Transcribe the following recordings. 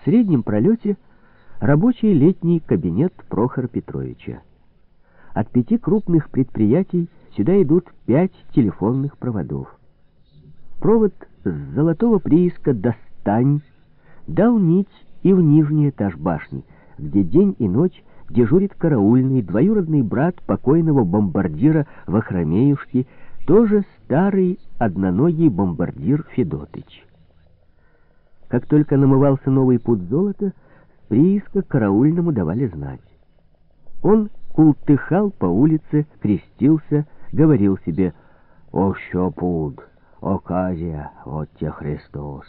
В среднем пролете рабочий летний кабинет Прохора Петровича. От пяти крупных предприятий сюда идут пять телефонных проводов. Провод с золотого прииска «Достань» дал нить и в нижний этаж башни, где день и ночь дежурит караульный, двоюродный брат покойного бомбардира Вахромеюшки, тоже старый одноногий бомбардир Федотыч. Как только намывался новый путь золота, прииска караульному давали знать. Он култыхал по улице, крестился, говорил себе «О, що пуд, оказия, вот те Христос!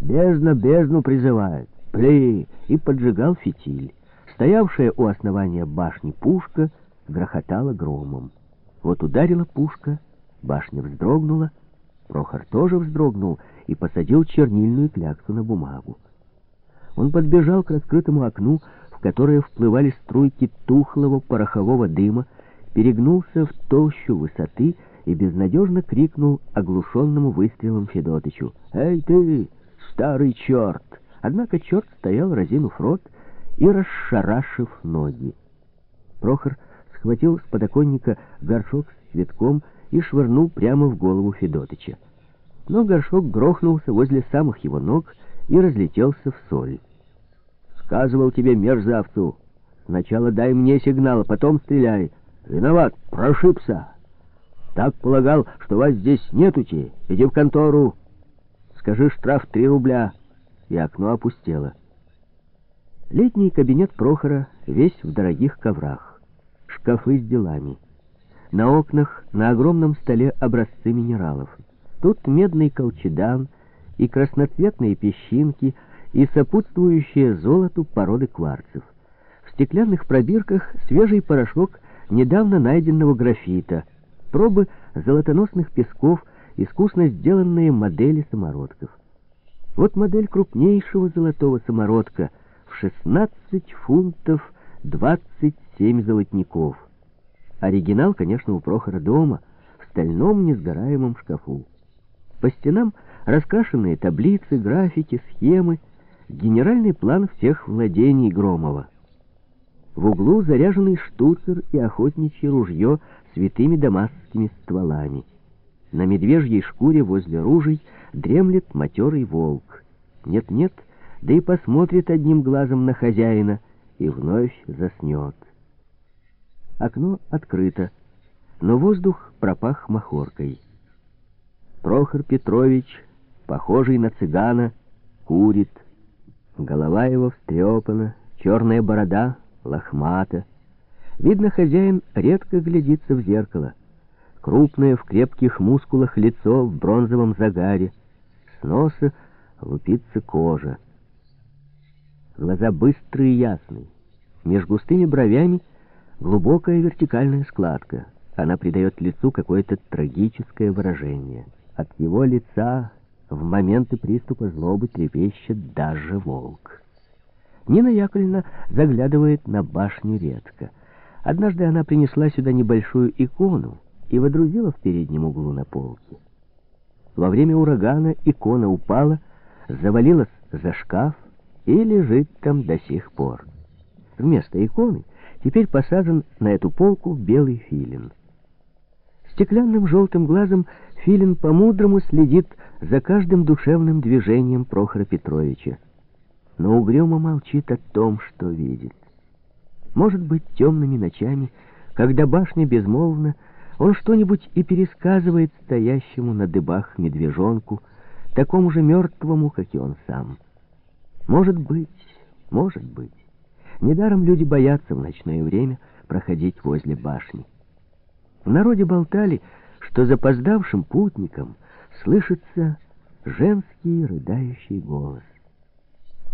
Бездна бездну призывает, пли!» и поджигал фитиль. Стоявшая у основания башни пушка грохотала громом. Вот ударила пушка, башня вздрогнула, Прохор тоже вздрогнул и посадил чернильную кляксу на бумагу. Он подбежал к раскрытому окну, в которое вплывали струйки тухлого порохового дыма, перегнулся в толщу высоты и безнадежно крикнул оглушенному выстрелом Федотычу. «Эй ты, старый черт!» Однако черт стоял, разинув рот и расшарашив ноги. Прохор схватил с подоконника горшок с цветком и швырнул прямо в голову Федотыча. Но горшок грохнулся возле самых его ног и разлетелся в соль. «Сказывал тебе, мерзавцу, сначала дай мне сигнал, а потом стреляй. Виноват, прошибся. Так полагал, что вас здесь нетути. Иди в контору. Скажи штраф три рубля». И окно опустело. Летний кабинет Прохора весь в дорогих коврах. Шкафы с делами. На окнах на огромном столе образцы минералов. Тут медный колчедан и красноцветные песчинки, и сопутствующие золоту породы кварцев. В стеклянных пробирках свежий порошок недавно найденного графита, пробы золотоносных песков, искусно сделанные модели самородков. Вот модель крупнейшего золотого самородка в 16 фунтов 27 золотников. Оригинал, конечно, у Прохора дома, в стальном несгораемом шкафу. По стенам раскрашенные таблицы, графики, схемы, генеральный план всех владений Громова. В углу заряженный штуцер и охотничье ружье с витыми дамасскими стволами. На медвежьей шкуре возле ружей дремлет матерый волк. Нет-нет, да и посмотрит одним глазом на хозяина и вновь заснет. Окно открыто, но воздух пропах махоркой. Прохор Петрович, похожий на цыгана, курит. Голова его встрепана, черная борода лохмата. Видно, хозяин редко глядится в зеркало. Крупное в крепких мускулах лицо в бронзовом загаре. С носа лупится кожа. Глаза быстрые и ясные. Меж густыми бровями — Глубокая вертикальная складка. Она придает лицу какое-то трагическое выражение. От его лица в моменты приступа злобы трепещет даже волк. Нина Яковлевна заглядывает на башню редко. Однажды она принесла сюда небольшую икону и водрузила в переднем углу на полке. Во время урагана икона упала, завалилась за шкаф и лежит там до сих пор. Вместо иконы — Теперь посажен на эту полку белый филин. Стеклянным желтым глазом филин по-мудрому следит за каждым душевным движением Прохора Петровича, но угрюмо молчит о том, что видит. Может быть, темными ночами, когда башня безмолвна, он что-нибудь и пересказывает стоящему на дыбах медвежонку, такому же мертвому, как и он сам. Может быть, может быть. Недаром люди боятся в ночное время проходить возле башни. В народе болтали, что запоздавшим путникам слышится женский рыдающий голос.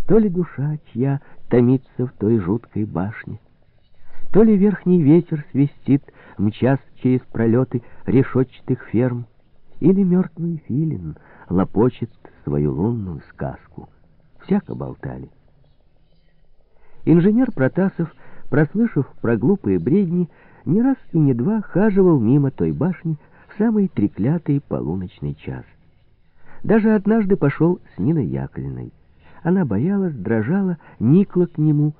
То ли душа чья томится в той жуткой башне, то ли верхний ветер свистит, мчас через пролеты решетчатых ферм, или мертвый филин лопочет свою лунную сказку. Всяко болтали. Инженер Протасов, прослышав про глупые бредни, не раз и не два хаживал мимо той башни в самый треклятый полуночный час. Даже однажды пошел с Ниной Яковлевной. Она боялась, дрожала, никла к нему,